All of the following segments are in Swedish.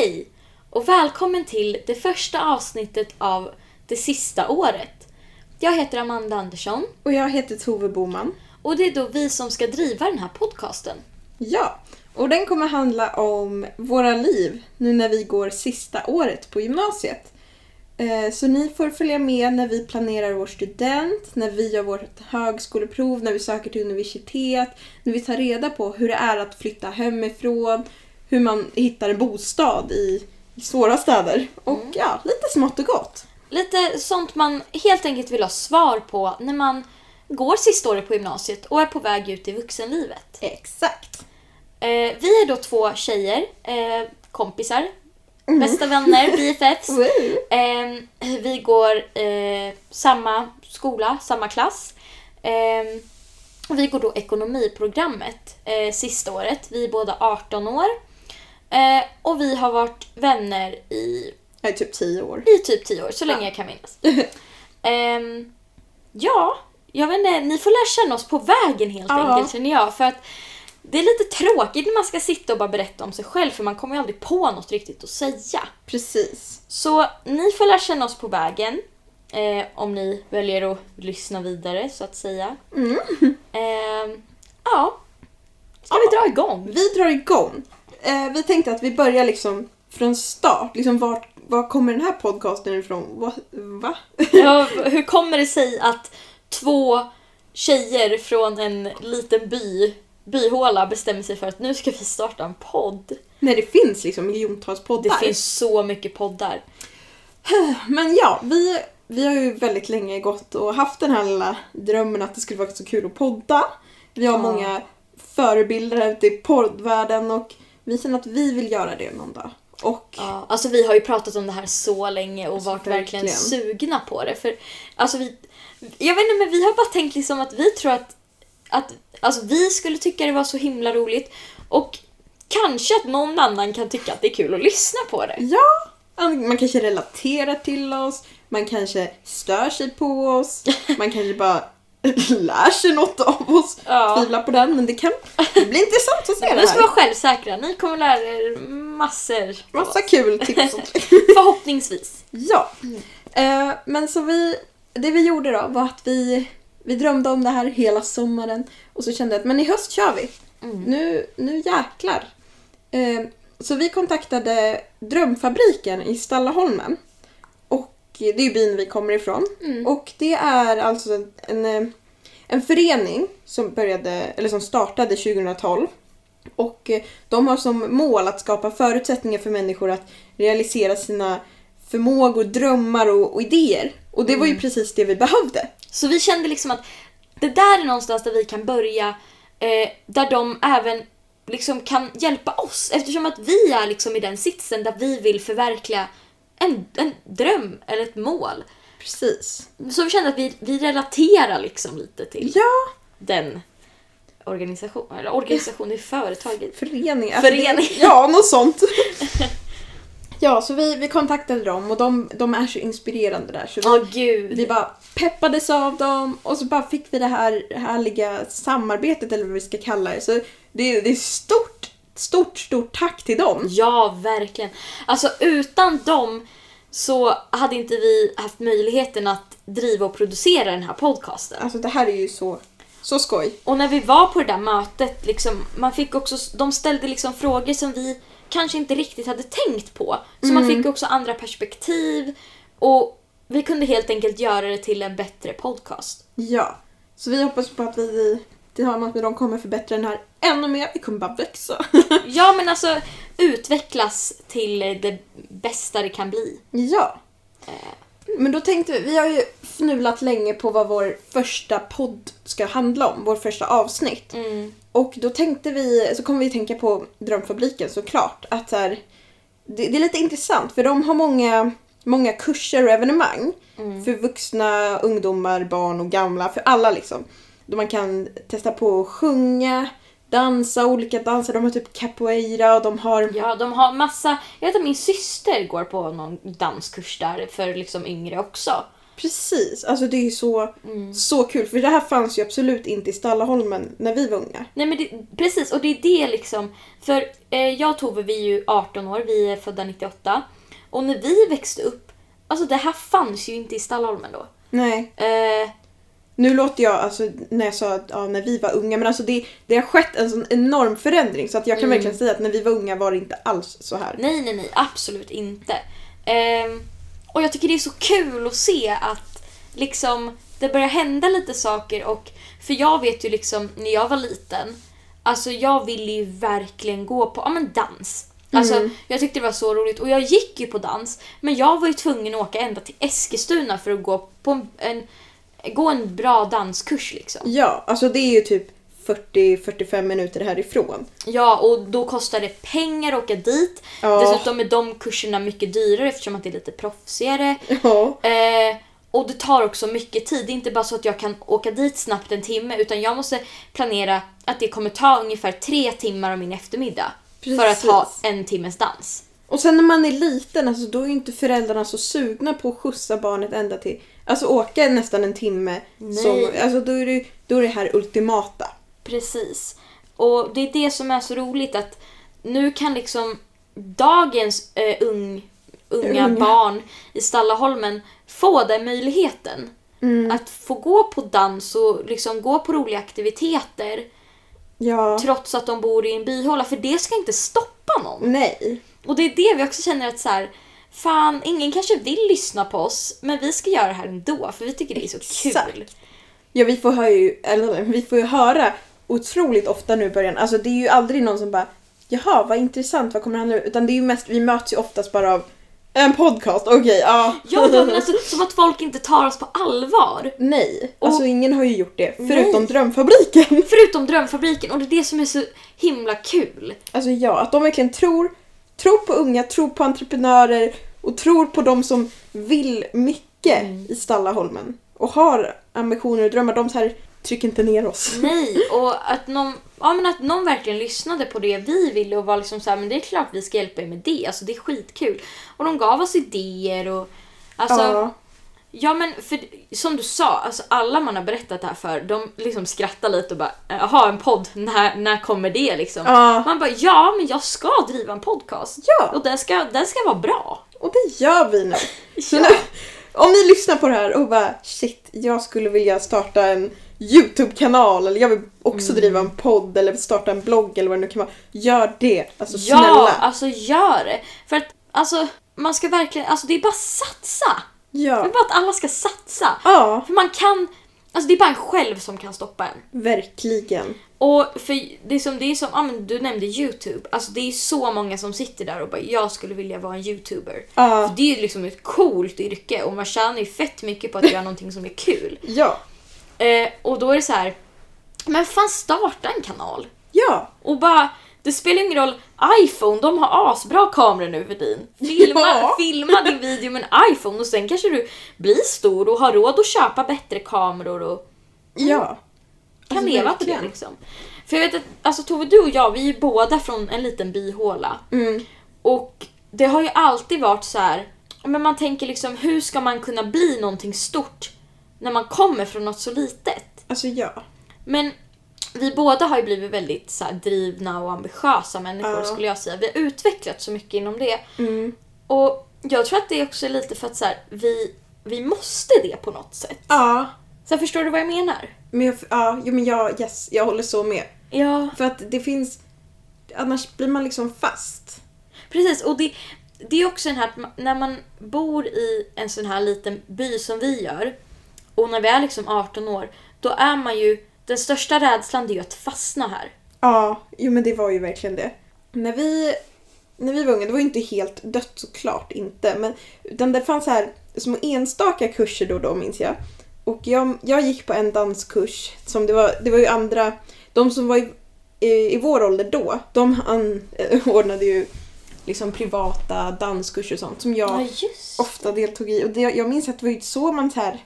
Hej! Och välkommen till det första avsnittet av det sista året. Jag heter Amanda Andersson Och jag heter Tove Boman. och det är då vi som ska driva den här podcasten. Ja, och den kommer handla om våra liv nu när vi går sista året på gymnasiet. Eh, Så ni får följa med när vi planerar vår student, när vi gör vårt högskoleprov, när vi söker till universitet, när vi tar reda på hur det är att flytta hemifrån, hur man hittar en bostad i svåra städer. Och ja, lite smått och gott. Lite sånt man helt enkelt vill ha svar på när man går sista året på gymnasiet och är på väg ut i vuxenlivet. Exakt. Eh, vi är då två tjejer, eh, kompisar, bästa vänner, BFFs. Ehm, vi går eh, samma skola, samma klass. Och vi går då ekonomiprogrammet eh, sista året. Vi är båda 18 år. Eh, och vi har varit vänner i, är typ tio år. i typ 10 år, så länge jag kan minnas. Ehm, ja, jag vet inte, ni får lära känna oss på vägen helt Ja. enkelt känner jag. För att det är lite tråkigt när man ska sitta och bara berätta om sig själv för man kommer ju aldrig på något riktigt att säga. Precis. Så ni får lära känna oss på vägen. Eh, om ni väljer att lyssna vidare så att säga. Mm. Eh, ja. Ska Ja. vi dra igång? Vi drar igång. Eh, vi tänkte att vi börjar liksom från start. Liksom vart, var kommer den här podcasten ifrån? Va? Va? Ja, hur kommer det sig att två tjejer från en liten by, byhåla bestämmer sig för att nu ska vi starta en podd? När det finns liksom miljontals poddar. Det finns så mycket poddar. Men ja, vi, vi har ju väldigt länge gått och haft den här lilla drömmen att det skulle vara så kul att podda. Vi har Ja. många förebilder ute i poddvärlden och vi känner att vi vill göra det någon dag. Och Ja, alltså vi har ju pratat om det här så länge och Alltså, varit verkligen verkligen. sugna på det. För, alltså vi, jag vet inte, men vi har bara tänkt liksom att vi tror att, att alltså vi skulle tycka det var så himla roligt och kanske att någon annan kan tycka att det är kul att lyssna på det. Ja, man kanske relaterar till oss, man kanske stör sig på oss, man kanske bara lär sig något av oss. Ja. Tvivlar på den, men det kan det blir intressant att se det Ni ska vara här. självsäkra, ni kommer lära er massor. Massa kul tips Förhoppningsvis. Ja. Eh, men så vi, det vi gjorde då var att vi, vi drömde om det här hela sommaren och så kände jag att men i höst kör vi. Mm. Nu, nu jäklar. Eh, så vi kontaktade Drömfabriken i Stallaholmen. Det är ju byn vi kommer ifrån. Mm. Och det är alltså en, en, eh, en förening som, började, eller som startade 2012. Och eh, de har som mål att skapa förutsättningar för människor att realisera sina förmågor, drömmar och, och idéer. Och det var ju precis det vi behövde. Så vi kände liksom att det där är någonstans där vi kan börja, eh, där de även liksom kan hjälpa oss eftersom att vi är liksom i den sitsen där vi vill förverkliga en, en dröm eller ett mål. Precis. Så vi kände att vi, vi relaterar liksom lite till Ja, den organisationen, eller organisation i företaget. förening. Alltså Förening. Det, ja, något sånt. ja, så vi, vi kontaktade dem och de, de är så inspirerande där. Så vi, Åh gud. Vi bara peppades av dem och så bara fick vi det här härliga samarbetet eller vad vi ska kalla det. Så det, det är stort, stort, stort tack till dem. Ja, verkligen. Alltså utan dem så hade inte vi haft möjligheten att driva och producera den här podcasten. Alltså det här är ju så, så skoj. Och när vi var på det där mötet, liksom, man fick också, de ställde liksom frågor som vi kanske inte riktigt hade tänkt på. Så man fick också andra perspektiv och vi kunde helt enkelt göra det till en bättre podcast. Ja. Så vi hoppas på att vi tillsammans med dem kommer förbättra den här ännu mer. Vi kommer bara växa. Ja, men alltså utvecklas till det bästa det kan bli. ja. Eh, Men då tänkte vi, vi har ju fnulat länge på vad vår första podd ska handla om, vår första avsnitt. Mm. Och då tänkte vi, så kom vi tänka på Drömfabriken såklart. Att så här, det, det är lite intressant för de har många, många kurser och evenemang. Mm. För vuxna, ungdomar, barn och gamla. För alla liksom. Då man kan testa på att sjunga, dansa, olika danser. De har typ capoeira och de har... Ja, de har massa... Jag vet att min syster går på någon danskurs där för liksom yngre också. Precis, alltså det är ju så, Mm. så kul för det här fanns ju absolut inte i Stallaholmen när vi var unga. Nej men det, precis, och det är det liksom. För eh, jag och Tove vi är ju 18 år, vi är födda 98. Och när vi växte upp, alltså det här fanns ju inte i Stallholmen då. Nej. Eh, Nu låter jag, alltså när jag sa att ja, när vi var unga, men alltså det, det har skett en sån enorm förändring så att jag kan Mm. verkligen säga att när vi var unga var det inte alls så här. nej, nej, nej, absolut inte. Ehm, och jag tycker det är så kul att se att liksom det börjar hända lite saker och för jag vet ju liksom när jag var liten, alltså jag ville ju verkligen gå på, ja men dans. Alltså Mm. jag tyckte det var så roligt och jag gick ju på dans men jag var ju tvungen att åka ända till Eskilstuna för att gå på en, en gå en bra danskurs liksom. Ja, alltså det är ju typ 40-45 minuter härifrån. Ja, och då kostar det pengar att åka dit. Ja. Dessutom är de kurserna mycket dyrare eftersom att det är lite proffsigare. Ja. Eh, och det tar också mycket tid. Det är inte bara så att jag kan åka dit snabbt en timme utan jag måste planera att det kommer ta ungefär tre timmar av min eftermiddag. För att ha Precis. en timmes dans. Och sen när man är liten, alltså, då är ju inte föräldrarna så sugna på att skjutsa barnet ända till... Alltså åka nästan en timme. Nej. Som, alltså då är, det, då är det här ultimata. Precis. Och det är det som är så roligt att nu kan liksom dagens eh, ung, unga Unga. barn i Stallaholmen få den möjligheten. Mm. Att få gå på dans och liksom gå på roliga aktiviteter Ja. trots att de bor i en byhåla. För det ska inte stoppa någon. Nej. Och det är det vi också känner att så här, fan, ingen kanske vill lyssna på oss, men vi ska göra det här ändå för vi tycker det är så Exakt. kul. Ja, vi får, höra ju, eller, vi får ju höra otroligt ofta nu i början. Alltså det är ju aldrig någon som bara Jaha, vad intressant, vad kommer det handla om? Utan det är ju mest, vi möts ju oftast bara av en podcast, okej, ja. Ja, ja, men alltså, som att folk inte tar oss på allvar. Nej, Och- alltså ingen har ju gjort det. Förutom Nej. Drömfabriken. Förutom Drömfabriken och det är det som är så himla kul. Alltså ja, att de verkligen tror, tror på unga, tror på entreprenörer och tror på de som vill mycket Mm. i Stallaholmen. Och har ambitioner och drömmar. De så här trycker inte ner oss. Nej, och att någon, ja, men att någon verkligen lyssnade på det vi ville och var liksom så här, men det är klart vi ska hjälpa er med det, alltså det är skitkul. Och de gav oss idéer och alltså, ja, ja. men för som du sa, alltså alla man har berättat det här för, de liksom skrattar lite och bara, jaha en podd, när, när kommer det liksom? ja. Man bara, ja men jag ska driva en podcast. Ja, Och den ska, den ska vara bra. Och det gör vi nu. Ja. nu, om ni lyssnar på det här och bara shit, jag skulle vilja starta en YouTube-kanal eller jag vill också Mm. driva en podd eller starta en blogg eller vad det nu kan vara. Gör det! Alltså Ja, snälla! alltså gör det. För att alltså, man ska verkligen, alltså det är bara satsa. Det är Ja. bara att alla ska satsa. ja, För man kan, alltså det är bara en själv som kan stoppa en. verkligen. Och för det är som, det är som ja, men du nämnde YouTube. Alltså det är så många som sitter där och bara jag skulle vilja vara en YouTuber. Ja. För det är ju liksom ett coolt yrke och man tjänar ju fett mycket på att göra någonting som är kul. Ja. Eh, och då är det så här, men fan starta en kanal. Ja. Och bara, det spelar ingen roll, iPhone, de har asbra kameror nu för tiden. Filma, Ja. filma din video med en iPhone och sen kanske du blir stor och har råd att köpa bättre kameror och Ja. kan Alltså, leva på det verkligen. liksom. För jag vet att, alltså Tove, du och jag, vi är båda från en liten byhåla. Mm. Och det har ju alltid varit så här, men man tänker liksom hur ska man kunna bli någonting stort när man kommer från något så litet? Alltså ja. Men vi båda har ju blivit väldigt så här, drivna och ambitiösa människor Ja. skulle jag säga. Vi har utvecklat så mycket inom det. Mm. Och jag tror att det är också lite för att så här, vi, vi måste det på något sätt. Ja. Så här, förstår du vad jag menar? Men jag, ja, jo, men jag, yes, jag håller så med. Ja, För att det finns... Annars blir man liksom fast. precis. Och det, det är också den här när man bor i en sån här liten by som vi gör och när vi är liksom 18 år, då är man ju, den största rädslan det är ju att fastna här. Ja, jo men det var ju verkligen det. När vi, när vi var unga, det var ju inte helt dött såklart inte. Men, utan det fanns så här små enstaka kurser då och då minns jag. Och jag, jag gick på en danskurs som det var, det var ju andra, de som var i, i, i vår ålder då, de eh, ordnade ju liksom privata danskurser och sånt som jag just ofta deltog i. Och det, jag minns att det var ju så man så här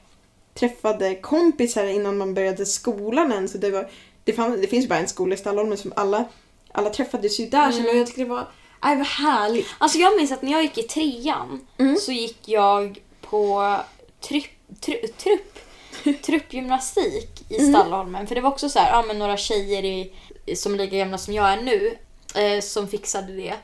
träffade kompisar innan man började skolan än. Så det, var, det, fann, det finns ju bara en skola i Stallholmen som alla, alla träffades ju där. Mm. Så jag tyckte det var, aj, vad härligt. Alltså jag minns att när jag gick i trean Mm. så gick jag på trypp, tru, trupp, truppgymnastik i Mm. Stallholmen. För det var också så här, ja men några tjejer i, som är lika gamla som jag är nu eh, som fixade det.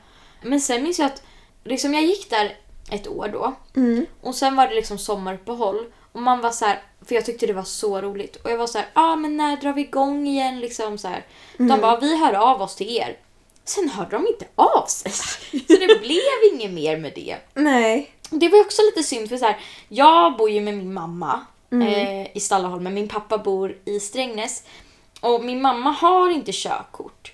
Men sen minns jag att liksom jag gick där ett år då Mm. och sen var det liksom sommaruppehåll och man var så här, för jag tyckte det var så roligt och jag var så här, ja ah, men när drar vi igång igen liksom så här. De Mm. bara, vi hör av oss till er. Sen hörde de inte av sig. Så det blev inget mer med det. Nej. Det var också lite synd för så här, jag bor ju med min mamma Mm. eh, i Stallaholmen, min pappa bor i Strängnäs. Och min mamma har inte körkort.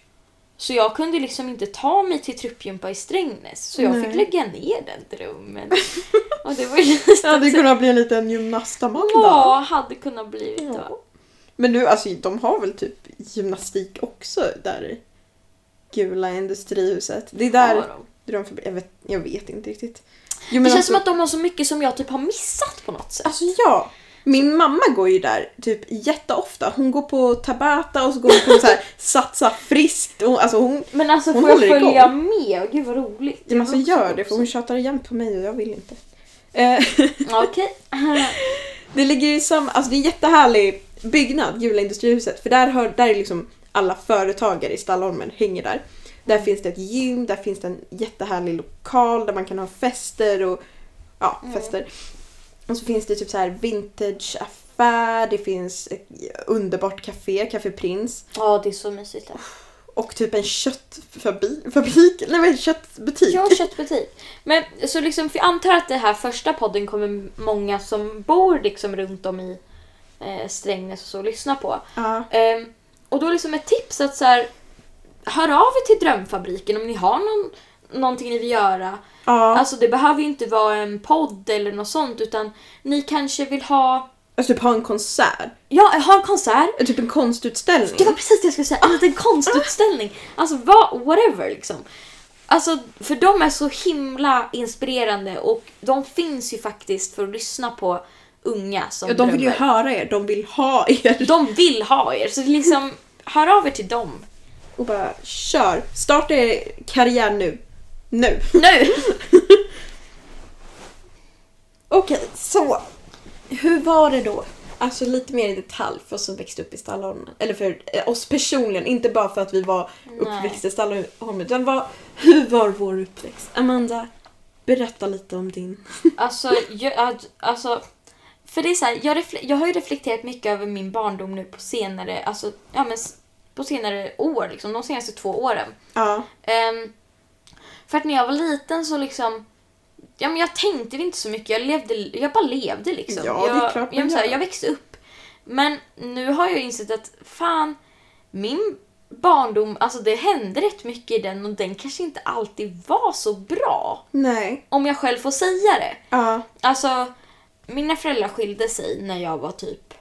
Så jag kunde liksom inte ta mig till truppgympa i Strängnäs. Så jag Nej. fick lägga ner den drömmen. Och det var ju nästan Ja, det så- kunde bli en liten gymnastamanda. Ja, hade kunnat bli Ja. det. Men nu, alltså de har väl typ gymnastik också där i Gula industrihuset. Det är där de förbi- jag, vet, jag vet inte riktigt. Jo, Det känns alltså, som att de har så mycket som jag typ har missat på något sätt. Alltså ja. Min mamma går ju där typ jätteofta. Hon går på Tabata och så går hon på så här satsa friskt. Och, alltså hon, Men alltså Hon får jag följa igång. med? Gud vad roligt. men alltså gör det för hon tjatar igen på mig och jag vill inte. Eh. Okej. det ligger i samma, alltså det är en jättehärlig byggnad, Gula industrihuset. För där, hör, där är liksom alla företagare i Stallholmen hänger där. Där finns det ett gym, där finns det en jättehärlig lokal där man kan ha fester och ja, Mm. fester. Och så finns det typ så här vintageaffär, det finns ett underbart café, Café Prins. Ja, det är så mysigt där. Och typ en köttfabrik, fabrik, nej men köttbutyk. Ja, köttbutik. Men så liksom, för jag antar att det här första podden kommer många som bor liksom runt om i eh, Strängnäs och så lyssna på. Ja. Ehm, och då liksom ett tips att så här, hör av er till Drömfabriken om ni har någon, någonting ni vill göra. ja. Alltså det behöver ju inte vara en podd eller något sånt utan ni kanske vill ha, Alltså typ ha en konsert, ja, ha en konsert. typ en konstutställning. Det var precis det jag skulle säga, en liten konstutställning. Alltså vad, whatever liksom. Alltså för de är så himla inspirerande och de finns ju faktiskt för att lyssna på unga som Ja, de vill ju höra er, de vill ha er. De vill ha er, så liksom hör av er till dem. Och bara kör. Starta er karriär nu. Nu. Nu! Okej, så. Hur var det då? Alltså lite mer i detalj för oss som växte upp i Stallholmen. Eller för eh, oss personligen, inte bara för att vi var uppväxta i Stallholmen. Utan vad, hur var vår uppväxt? Amanda, berätta lite om din. Alltså, jag, alltså för det är så här, jag, jag har ju reflekterat mycket över min barndom nu på senare, alltså, ja, men på senare år, liksom, de senaste två åren. Ja. Ehm, för att när jag var liten så liksom Ja men jag tänkte inte så mycket, jag, levde, jag bara levde liksom. Ja, det är jag, klart jag, så här, jag växte upp. Men nu har jag insett att fan, min barndom, alltså det hände rätt mycket i den och den kanske inte alltid var så bra. Nej. Om jag själv får säga det. Ja. Alltså, mina föräldrar skilde sig när jag var typ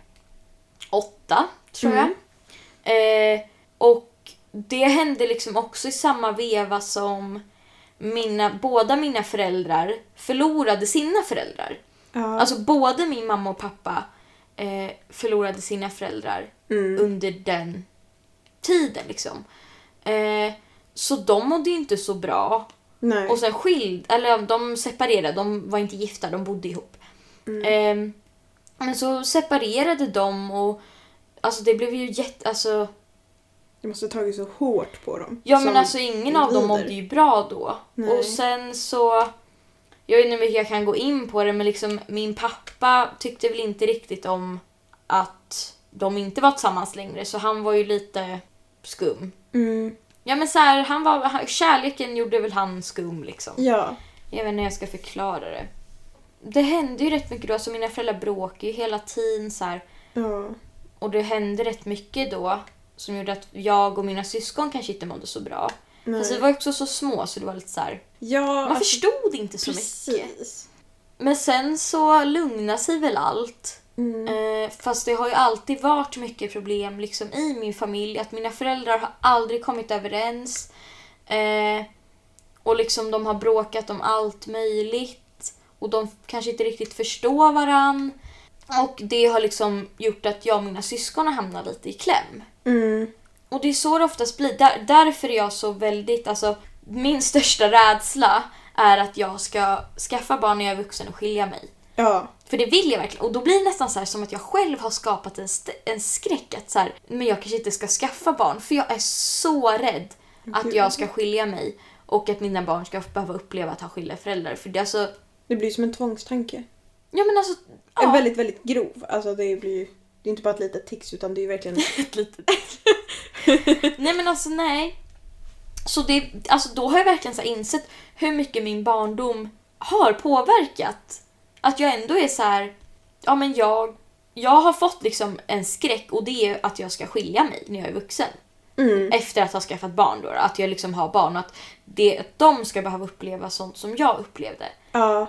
åtta, tror Mm. jag. Eh, och det hände liksom också i samma veva som mina, båda mina föräldrar förlorade sina föräldrar. Ja. Alltså både min mamma och pappa eh, förlorade sina föräldrar Mm. under den tiden liksom. Eh, så de mådde ju inte så bra. Nej. Och sen skild, eller de separerade, de var inte gifta, de bodde ihop. Mm. Ehm, men så separerade de och alltså det blev ju jätte, alltså Det måste ha tagit så hårt på dem. ja men alltså ingen av dem mådde ju bra då. Nej. Och sen så, jag vet inte hur jag kan gå in på det men liksom min pappa tyckte väl inte riktigt om att de inte var tillsammans längre så han var ju lite skum. Mm. Ja men så här, han var, kärleken gjorde väl han skum liksom. Ja. Jag vet inte hur jag ska förklara det. Det hände ju rätt mycket då, alltså mina föräldrar bråkade ju hela tiden så här. Ja. Och det hände rätt mycket då som gjorde att jag och mina syskon kanske inte mådde så bra. Nej. Fast vi var också så små så det var lite så här. ja. Man alltså, förstod inte så mycket. precis. Men sen så lugnade sig väl allt. Mm. Eh, fast det har ju alltid varit mycket problem liksom i min familj. Att mina föräldrar har aldrig kommit överens. Eh, och liksom de har bråkat om allt möjligt. Och de kanske inte riktigt förstår varann. Och det har liksom gjort att jag och mina syskon har hamnat lite i kläm. Mm. Och det är så det oftast blir. Där, därför är jag så väldigt, alltså min största rädsla är att jag ska skaffa barn när jag är vuxen och skilja mig. Ja. För det vill jag verkligen. Och då blir det nästan så här som att jag själv har skapat en, en skräck att så här, men jag kanske inte ska skaffa barn. För jag är så rädd att jag ska skilja mig och att mina barn ska behöva uppleva att ha skilda föräldrar. För det alltså... Det blir som en tvångstanke. Ja men alltså... En Ja, väldigt, väldigt grov. Alltså det blir ju... Det är inte bara ett litet tics utan det är ju verkligen... ett litet... nej men alltså nej. Så det, alltså då har jag verkligen så insett hur mycket min barndom har påverkat. Att jag ändå är så här, ja men jag, jag har fått liksom en skräck och det är att jag ska skilja mig när jag är vuxen. Mm. Efter att ha skaffat barn då, att jag liksom har barn och att, det, att de ska behöva uppleva sånt som jag upplevde. Ja.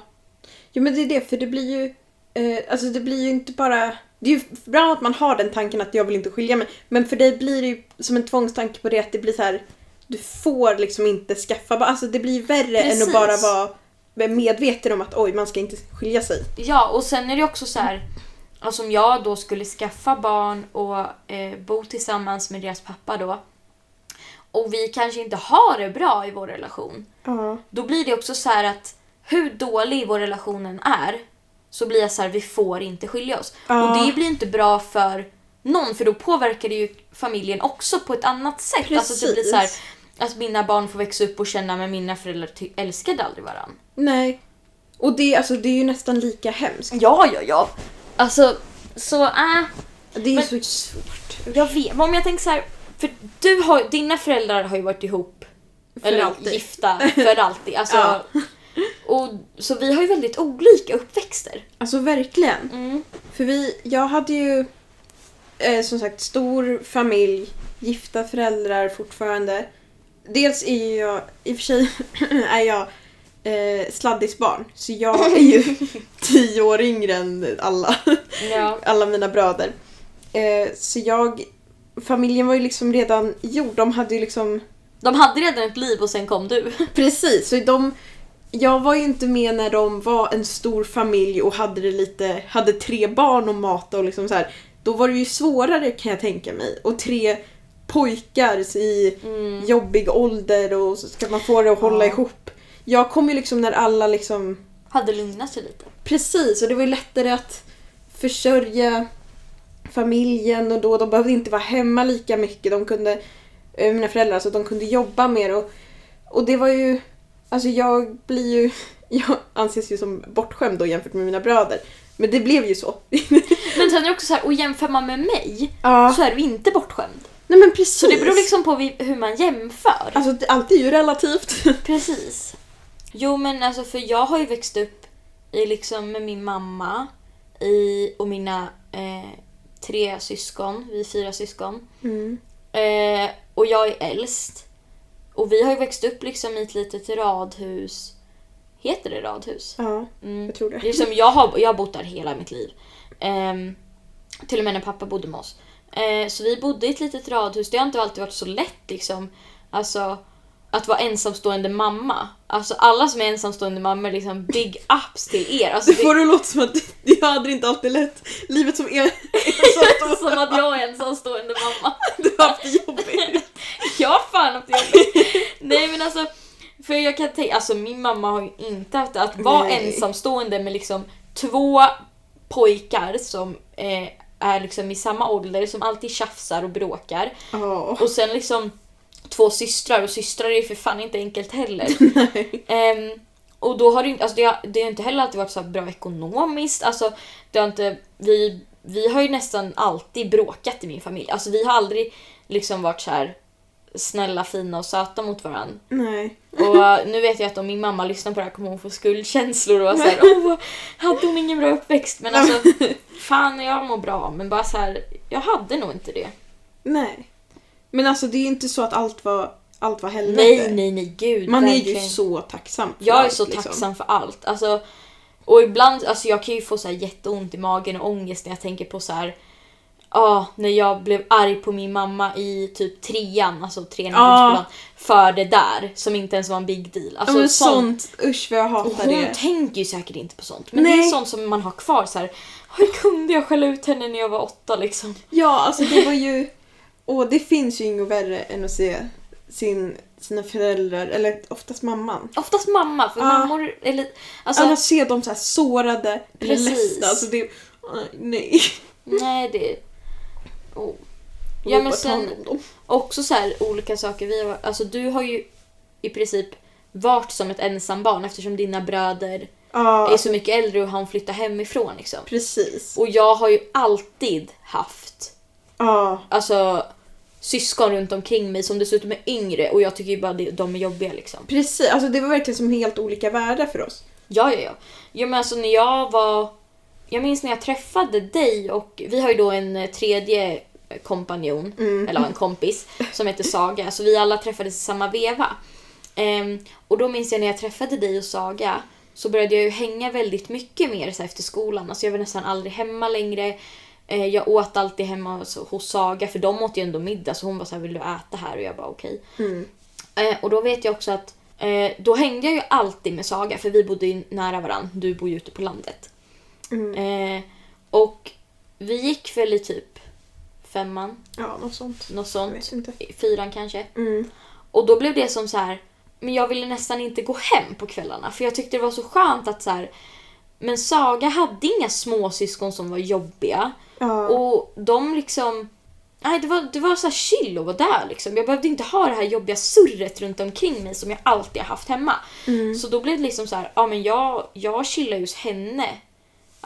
Jo men det är det, för det blir ju... Eh, alltså det blir ju inte bara... Det är ju bra att man har den tanken att jag vill inte skilja mig. Men för dig blir det ju som en tvångstanke på det att det blir så här. Du får liksom inte skaffa barn. Alltså det blir värre än Precis. att bara vara medveten om att oj, man ska inte skilja sig. Ja, och sen är det också så här, alltså om jag då skulle skaffa barn och eh, bo tillsammans med deras pappa då och vi kanske inte har det bra i vår relation, Ja. då blir det också så här att hur dålig vår relationen är så blir jag så här, vi får inte skilja oss. Ja. Och det blir inte bra för någon för då påverkar det ju familjen också på ett annat sätt. Alltså det blir så här, att mina barn får växa upp och känna med mina föräldrar älskade aldrig varandra. Nej. Och det, alltså, det är ju nästan lika hemskt. Ja, ja, ja. Alltså, så äh, Det är Men- så svårt. jag vet. Men om jag tänker så här, för du har, dina föräldrar har ju varit ihop, För eller alltid. gifta för alltid. Alltså, Ja. Och, så vi har ju väldigt olika uppväxter. Alltså verkligen. Mm. För vi, jag hade ju eh, som sagt stor familj, gifta föräldrar fortfarande. Dels är ju jag, i och för sig är jag eh, sladdisbarn. Så jag är ju tio år yngre än alla, Ja. alla mina bröder. Eh, så jag, familjen var ju liksom redan gjord. De hade ju liksom De hade redan ett liv och sen kom du. Precis, så de, jag var ju inte med när de var en stor familj och hade det lite, hade tre barn att mata och liksom så här. Då var det ju svårare kan jag tänka mig. Och tre pojkar i Mm. jobbig ålder och så ska man få det att hålla Ja. ihop. Jag kom ju liksom när alla liksom Hade lugnat sig lite. Precis, och det var ju lättare att försörja familjen och då de behövde inte vara hemma lika mycket. De kunde, eh, mina föräldrar, så de kunde jobba mer och, och det var ju, alltså jag blir ju, jag anses ju som bortskämd då jämfört med mina bröder. Men det blev ju så. Men sen är det också så här, och jämför man med mig ja. så är du inte bortskämd. Nej men precis. Så det beror liksom på hur man jämför. Alltså allt är ju relativt. Precis. Jo men alltså för jag har ju växt upp i liksom med min mamma i, och mina eh, tre syskon, vi är fyra syskon. Mm. Eh, och jag är äldst. Och vi har ju växt upp liksom i ett litet radhus. Heter det radhus? Ja, Mm. jag tror det. Det är som jag, har, jag har bott där hela mitt liv. Ehm, till och med när pappa bodde med oss. Eh, så vi bodde i ett litet radhus. Det har inte alltid varit så lätt liksom. Alltså, att vara ensamstående mamma. Alltså alla som är ensamstående mammor, liksom big ups till er. Alltså, Det får det låta som att jag hade inte alltid lätt. Livet som är det, som att jag är ensamstående mamma. du har haft det jobbigt. Jag har fan haft det jobbigt. Nej men alltså, för jag kan tänka, alltså min mamma har ju inte haft det. Att vara Nej. ensamstående med liksom två pojkar som eh, är liksom i samma ålder, som alltid tjafsar och bråkar. Ja. Och sen liksom två systrar, och systrar är ju för fan inte enkelt heller. Ehm, och då har det, inte- alltså det, har, det har inte heller alltid varit så bra ekonomiskt. Alltså, det har inte, vi, vi har ju nästan alltid bråkat i min familj. Alltså, vi har aldrig liksom varit så här snälla, fina och söta mot varandra. Nej. Och nu vet jag att om min mamma lyssnar på det här kommer hon få skuldkänslor och såhär Åh, hade hon ingen bra uppväxt? Men alltså, fan jag mår bra. Men bara så här, jag hade nog inte det. Nej. Men alltså det är ju inte så att allt var, allt var helvete. Nej, nej, nej, gud. Man är ju verkligen. så tacksam för Jag är allt, så liksom. tacksam för allt. Alltså, och ibland, alltså jag kan ju få så här jätteont i magen och ångest när jag tänker på så här. Ja, när jag blev arg på min mamma i typ trean, alltså trean i grundskolan, för det där som inte ens var en big deal. Alltså, men sånt, sånt, usch vad jag hatar hon det. tänker ju säkert inte på sånt. Men det Nej. är sånt som man har kvar så här. Hur kunde jag skälla ut henne när jag var åtta liksom? Ja, alltså det var ju... Och det finns ju inget värre än att se sin sina föräldrar, eller oftast mamman. Oftast mamma, för Ja. mammor... Eller, alltså, Annars ser de så här sårade eller Precis. ledsna. Alltså det, nej. nej det... Oh. Och Ja men sen också så här olika saker. Vi har, alltså du har ju i princip varit som ett ensambarn eftersom dina bröder Ja, är så mycket äldre och han flyttar hemifrån liksom. precis. Och jag har ju alltid haft Ja, alltså syskon runt omkring mig som dessutom är yngre och jag tycker ju bara det, de är jobbiga liksom. precis. Alltså det var verkligen som helt olika världar för oss. Ja, ja, ja. Ja men alltså när jag var... Jag minns när jag träffade dig och vi har ju då en eh, tredje kompanjon, Mm. eller en kompis, som heter Saga. Så vi alla träffades i samma veva. Ehm, och då minns jag när jag träffade dig och Saga så började jag ju hänga väldigt mycket mer så efter skolan. Alltså jag var nästan aldrig hemma längre. Eh, jag åt alltid hemma hos, hos Saga för de åt ju ändå middag så hon var så här, vill du äta här? Och jag bara okej. Mm. Eh, och då vet jag också att eh, då hängde jag ju alltid med Saga för vi bodde ju nära varandra. Du bor ju ute på landet. Mm. Eh, och vi gick väl i typ femman, Ja, något sånt. något sånt. Fyran kanske. Mm. Och då blev det som så här, men jag ville nästan inte gå hem på kvällarna för jag tyckte det var så skönt att så här, men Saga hade inga småsyskon som var jobbiga Ja. och de liksom Nej, det var, det var så här chill att vara där liksom. Jag behövde inte ha det här jobbiga surret runt omkring mig som jag alltid har haft hemma. Mm. Så då blev det liksom så här, ja men jag, jag chillar hos henne.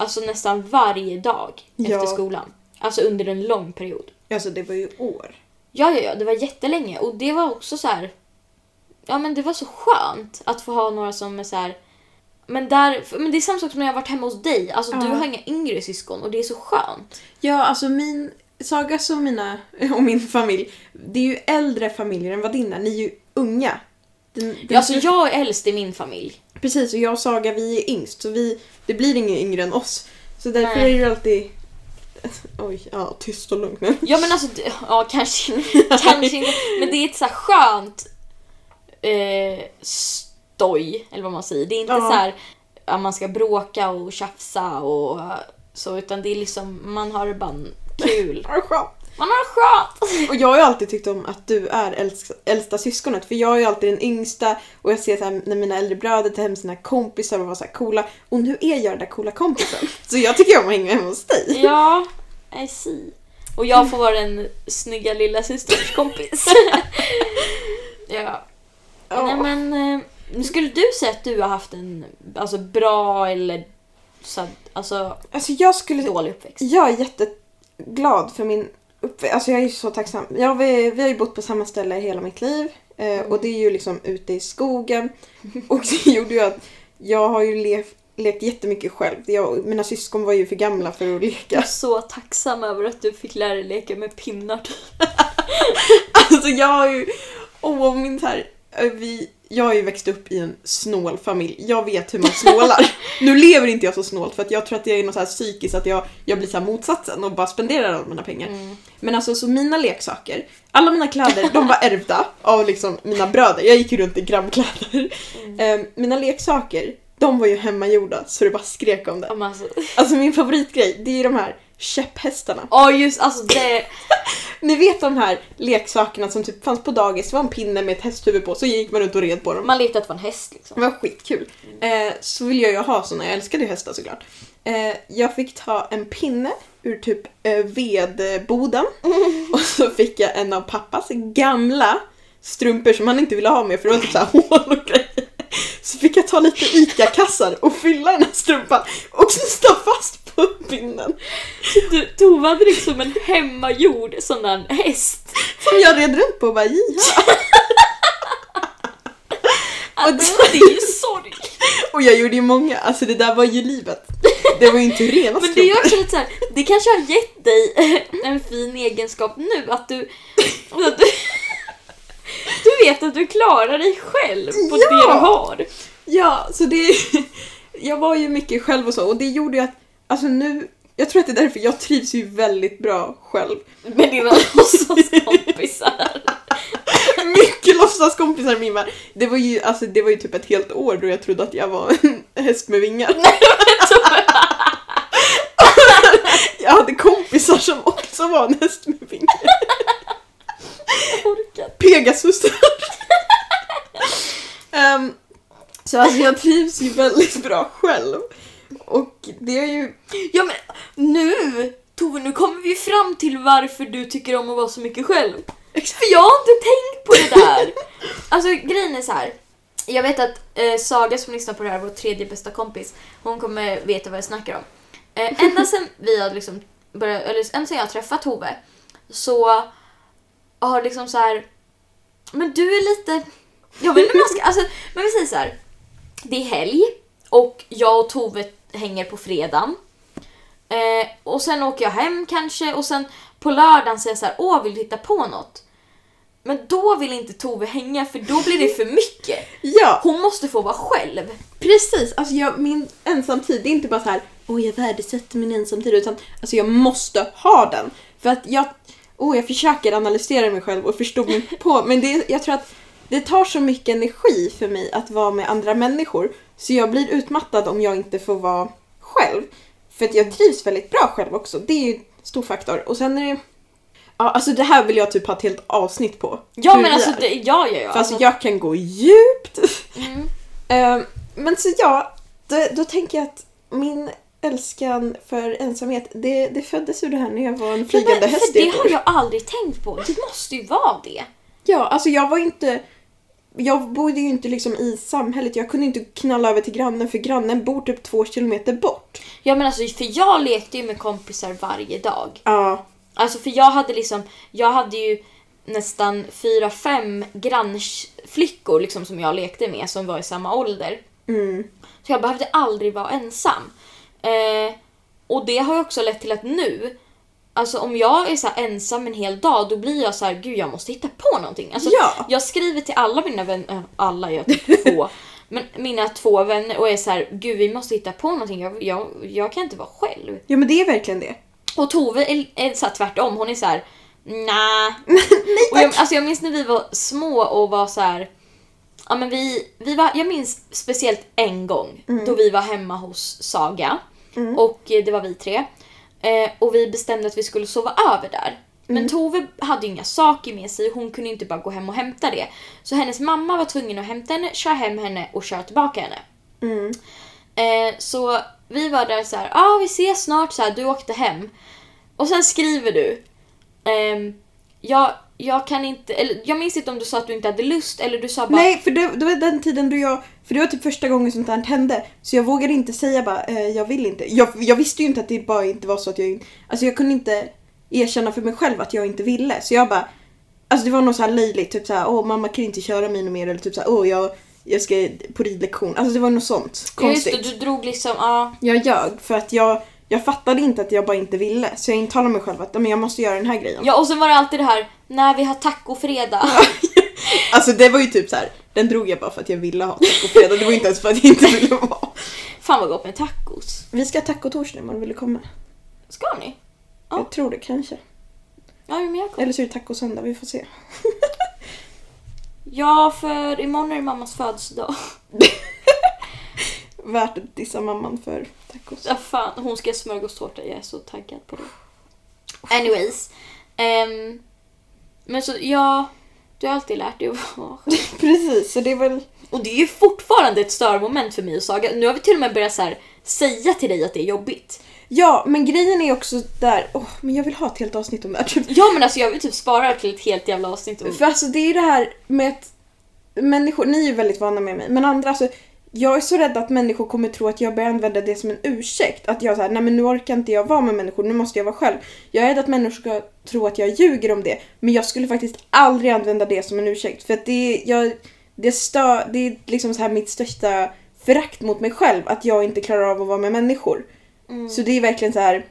Alltså nästan varje dag Ja. efter skolan. Alltså under en lång period. Alltså det var ju år. Ja, ja, ja, det var jättelänge. Och det var också så här. Ja, men det var så skönt att få ha några som är så här. Men, där, men det är samma sak som när jag har varit hemma hos dig. Alltså du Ja. har inga yngre syskon och det är så skönt. Ja, alltså min Sagas och mina och min familj, det är ju äldre familjer än vad din är. Ni är ju unga. Den, den, Alltså jag är äldst i min familj. Precis, och jag och Saga vi är yngst så vi, det blir ingen yngre än oss. Så därför Nej. är det ju alltid... Oj, ja, tyst och lugnt nu. Ja men alltså, det- ja kanske, kanske inte. Men det är ett så här skönt eh, stoj, eller vad man säger. Det är inte Ja. så här att man ska bråka och tjafsa och eh, så, utan det är liksom, man har det bara kul. Vad skönt. Man har skönt! Och jag har ju alltid tyckt om att du är äldsta, äldsta syskonet för jag är ju alltid den yngsta och jag ser så här, när mina äldre bröder tar hem sina kompisar och var så här coola och nu är jag den där coola kompisen. Så jag tycker om att hänga hemma hos dig. Ja, I see. Och jag får vara den snygga lilla systerns kompis. ja. Ja. Nej men, eh, nu skulle du säga att du har haft en alltså, bra eller så, alltså, Alltså jag skulle... dålig uppväxt? Jag är jätteglad för min Alltså jag är så tacksam. Ja, vi, vi har ju bott på samma ställe hela mitt liv. Eh, Och det är ju liksom ute i skogen. Och det gjorde ju att jag har ju levt, lekt jättemycket själv. Jag, mina syskon var ju för gamla för att Jag leka. är så tacksam över att du fick lära dig leka med pinnar. Alltså jag har ju... Åh, min här... Vi, jag har ju växt upp i en snål familj. Jag vet hur man snålar. nu lever inte jag så snålt för att jag tror att det är något så här psykiskt att jag, jag blir så motsatsen och bara spenderar alla mina pengar. Mm. Men alltså så mina leksaker, alla mina kläder, de var ärvda av liksom mina bröder. Jag gick ju runt i grabbkläder. Eh, mina leksaker, de var ju hemmagjorda så det bara skrek om det. Alltså, Alltså min favoritgrej, det är ju de här käpphästarna. oh, just alltså det... Ni vet de här leksakerna som typ fanns på dagis, det var en pinne med ett hästhuvud på så gick man runt och red på dem. Man letade att det var en häst liksom. Det var skitkul. Eh, så vill jag ju ha såna, jag älskade ju hästar såklart. Eh, jag fick ta en pinne ur typ eh, vedboden och så fick jag en av pappas gamla strumpor som han inte ville ha med för det var typ så här hål och grejer. Så fick jag ta lite ICA-kassar och fylla den här strumpan och sätta fast på pinnen. Du tovade liksom en hemmagjord sån där häst. Som jag red runt på och bara ja. Alltså, det är ju sorg. Och jag gjorde ju många, alltså det där var ju livet. Det var ju inte rena Men det är också lite såhär, det kanske har gett dig en fin egenskap nu att du... Att du, du vet att du klarar dig själv på Ja! det du har. Ja, så det... Jag var ju mycket själv och så och det gjorde ju att, alltså nu, jag tror att det är därför jag trivs ju väldigt bra själv. Med dina låtsaskompisar. Mycket låtsaskompisar med mig. Det var ju, alltså det var ju typ ett helt år då jag trodde att jag var en häst med vingar. Jag hade kompisar som också var en häst med vingar. Inte. Pegasus. Så alltså jag trivs ju väldigt bra själv. Och det är ju... Ja men nu Tove, nu kommer vi fram till varför du tycker om att vara så mycket själv. För jag har inte tänkt på det där. Alltså grejen är så här. Jag vet att eh, Saga som lyssnar på det här, vår tredje bästa kompis, hon kommer veta vad jag snackar om. Eh, ända sen vi har liksom börjat, eller ända sen jag har träffat Tove så har liksom så här. men du är lite, jag vet inte om jag ska, alltså, men vi säger så här. Det är helg och jag och Tove hänger på fredagen. Eh, och sen åker jag hem kanske och sen på lördagen säger jag så här, åh vill du hitta på något? Men då vill inte Tove hänga för då blir det för mycket. Ja, Hon måste få vara själv. precis. Alltså jag, min ensamtid, det är inte bara så här, åh jag värdesätter min ensamtid, utan alltså jag måste ha den. För att jag, åh jag försöker analysera mig själv och förstå mig på, men det, jag tror att det tar så mycket energi för mig att vara med andra människor, så jag blir utmattad om jag inte får vara själv. För att jag trivs väldigt bra själv också, det är ju en stor faktor. Och sen är det, ja alltså det här vill jag typ ha ett helt avsnitt på. Ja men alltså, det, ja ja ja. För alltså jag kan gå djupt. mm. Eh, men så ja, då, då tänker jag att min älskan för ensamhet, det, det föddes ur det här när jag var en flygande häst för det har jag aldrig tänkt på. Det måste ju vara det. Ja, alltså jag var inte... Jag bodde ju inte liksom i samhället, jag kunde inte knalla över till grannen för grannen bor typ två kilometer bort. Ja men alltså för jag lekte ju med kompisar varje dag. Ja, Alltså för jag hade liksom, jag hade ju nästan fyra, fem grannflickor liksom som jag lekte med som var i samma ålder. mm. Så jag behövde aldrig vara ensam. Eh, och det har ju också lett till att nu, alltså om jag är så ensam en hel dag då blir jag så här, gud jag måste hitta på någonting. Alltså, Ja. Jag skriver till alla mina vänner, äh, alla jag typ två, men mina två vänner och är så här, gud vi måste hitta på någonting, jag, jag, jag kan inte vara själv. ja men det är verkligen det. Och Tove är, är så här tvärtom, hon är så här, nah. och jag, alltså jag minns när vi var små och var så här. Ja, men vi, vi var, jag minns speciellt en gång då vi var hemma hos Saga. Och eh, det var vi tre. Eh, och vi bestämde att vi skulle sova över där. Men Tove hade ju inga saker med sig hon kunde inte bara gå hem och hämta det. Så hennes mamma var tvungen att hämta henne, köra hem henne och köra tillbaka henne. Mm. Eh, så vi var där så här, ja ah, vi ses snart, så här, du åkte hem. Och sen skriver du, ehm, jag, jag kan inte, eller jag minns inte om du sa att du inte hade lust eller du sa bara, Nej, för det, det var den tiden då jag... För det var typ första gången sånt här hände. Så jag vågade inte säga bara, eh, jag vill inte. Jag, jag visste ju inte att det bara inte var så att jag... Alltså jag kunde inte erkänna för mig själv att jag inte ville. Så jag bara... Alltså det var nog så här löjligt. Typ så här, åh mamma kan inte köra mig något mer. Eller typ så här, åh jag, jag ska på ridlektion. Alltså det var något sånt ja, just konstigt. det, du drog liksom, ja. Jag ljög för att jag, jag fattade inte att jag bara inte ville. Så jag intalade mig själv att "Ja, men jag måste göra den här grejen. Ja och sen var det alltid det här, när vi har tacofredag. Alltså det var ju typ så här. den drog jag bara för att jag ville ha tacofredag. Det var inte ens för att jag inte ville vara. Fan vad gott med tacos. Vi ska ha tacotorsdag imorgon, vill du komma? Ska ni? Ja. Jag tror det kanske. Ja men jag kommer. Eller så är det tacosöndag, vi får se. Ja för imorgon är det mammas födelsedag. Värt att dissa mamman för tacos. Ja fan, hon ska ha smörgåstårta, jag är så taggad på det. Anyways. ehm, men så, ja. Du har alltid lärt dig att vara. Precis, så det är väl... Och det är ju fortfarande ett störmoment för mig och Saga. Nu har vi till och med börjat så här, säga till dig att det är jobbigt. Ja, men grejen är också där... Åh, men jag vill ha ett helt avsnitt om det här. Typ. Ja men alltså jag vill typ spara till ett helt jävla avsnitt. Och... För alltså det är ju det här med att människor, ni är ju väldigt vana med mig, men andra alltså jag är så rädd att människor kommer tro att jag börjar använda det som en ursäkt. Att jag säger nej men nu orkar inte jag vara med människor, nu måste jag vara själv. Jag är rädd att människor ska tro att jag ljuger om det. Men jag skulle faktiskt aldrig använda det som en ursäkt. För att det är, jag, det stör, det är liksom så här mitt största förakt mot mig själv. Att jag inte klarar av att vara med människor. Mm. Så det är verkligen så här.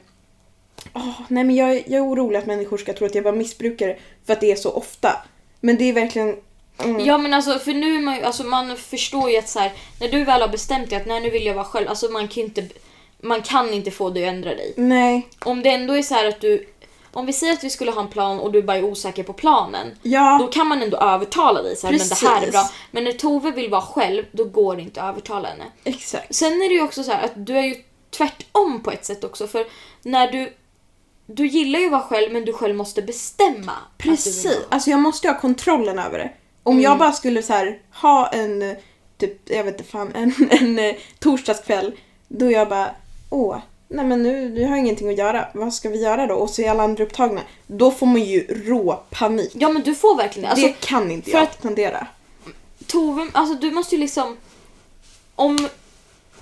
åh, nej men jag, jag är orolig att människor ska tro att jag bara missbrukar för att det är så ofta. Men det är verkligen... Mm. Ja men alltså för nu man alltså man förstår ju att så här, när du väl har bestämt dig att nej nu vill jag vara själv, alltså man kan inte, man kan inte få dig att ändra dig. Nej. Om det ändå är så här att du, om vi säger att vi skulle ha en plan och du bara är osäker på planen, Ja. då kan man ändå övertala dig så här, men det här är bra. Men när Tove vill vara själv, då går det inte att övertala henne. Exakt. Sen är det ju också så här att du är ju tvärtom på ett sätt också för när du du gillar ju att vara själv men du själv måste bestämma. Precis. Alltså jag måste ha kontrollen över det. Om Mm. jag bara skulle så här, ha en typ, jag vet inte fan, en, en eh, torsdagskväll då jag bara åh, nej men nu, nu har jag ingenting att göra, vad ska vi göra då? Och så är alla andra upptagna. Då får man ju rå panik. Ja men du får verkligen det. Alltså, det kan inte för jag att- spendera. Tove, alltså du måste ju liksom... Om,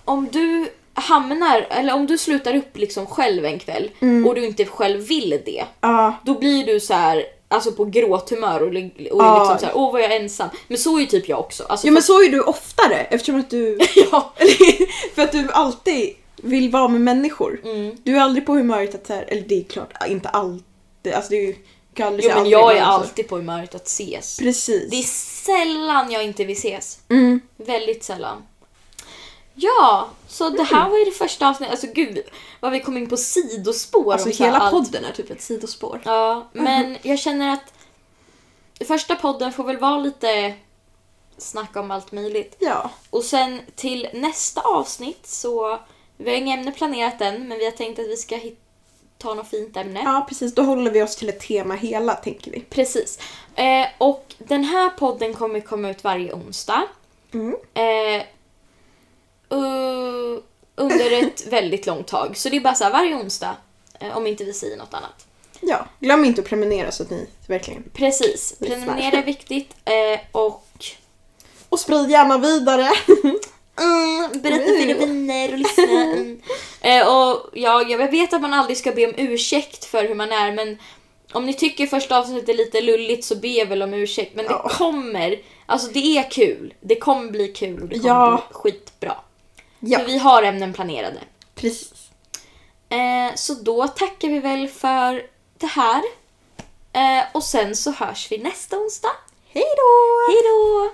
om du hamnar, eller om du slutar upp liksom själv en kväll Mm. och du inte själv vill det. Ja, Då blir du så här, alltså på gråthumör och, och Ja. liksom så här, åh vad jag är ensam. Men så är ju typ jag också. Alltså, ja men så är du oftare eftersom att du, ja. för att du alltid vill vara med människor. Mm. Du är aldrig på humöret att så här, eller det är klart, inte alltid, alltså det är ju, kan aldrig Jo men aldrig, jag är alltid på humöret att ses. Precis. Det är sällan jag inte vill ses. Mm. Väldigt sällan. Ja, så det här var ju det första avsnittet. Alltså gud vad vi kom in på sidospår. Alltså hela allt. podden är typ ett sidospår. Ja, men jag känner att första podden får väl vara lite snacka om allt möjligt. Ja. Och sen till nästa avsnitt så, vi har inga ämne planerat än, men vi har tänkt att vi ska hit- ta något fint ämne. ja, precis. Då håller vi oss till ett tema hela, tänker vi. Precis. Eh, och den här podden kommer komma ut varje onsdag. Mm. Eh, uh, under ett väldigt långt tag. Så det är bara så här varje onsdag. Eh, om inte vi säger något annat. Ja, glöm inte att prenumerera så att ni verkligen... Precis. Prenumerera är viktigt. Eh, och Och sprid gärna vidare! mm, berätta för dina vänner och lyssna. Mm. Eh, och ja, jag vet att man aldrig ska be om ursäkt för hur man är men om ni tycker första avsnittet är lite lulligt så be väl om ursäkt. Men det kommer, alltså det är kul. Det kommer bli kul och det kommer Ja. bli skitbra. Ja, För vi har ämnen planerade. precis. Eh, så då tackar vi väl för det här. Eh, och sen så hörs vi nästa onsdag. Hej då! Hej då!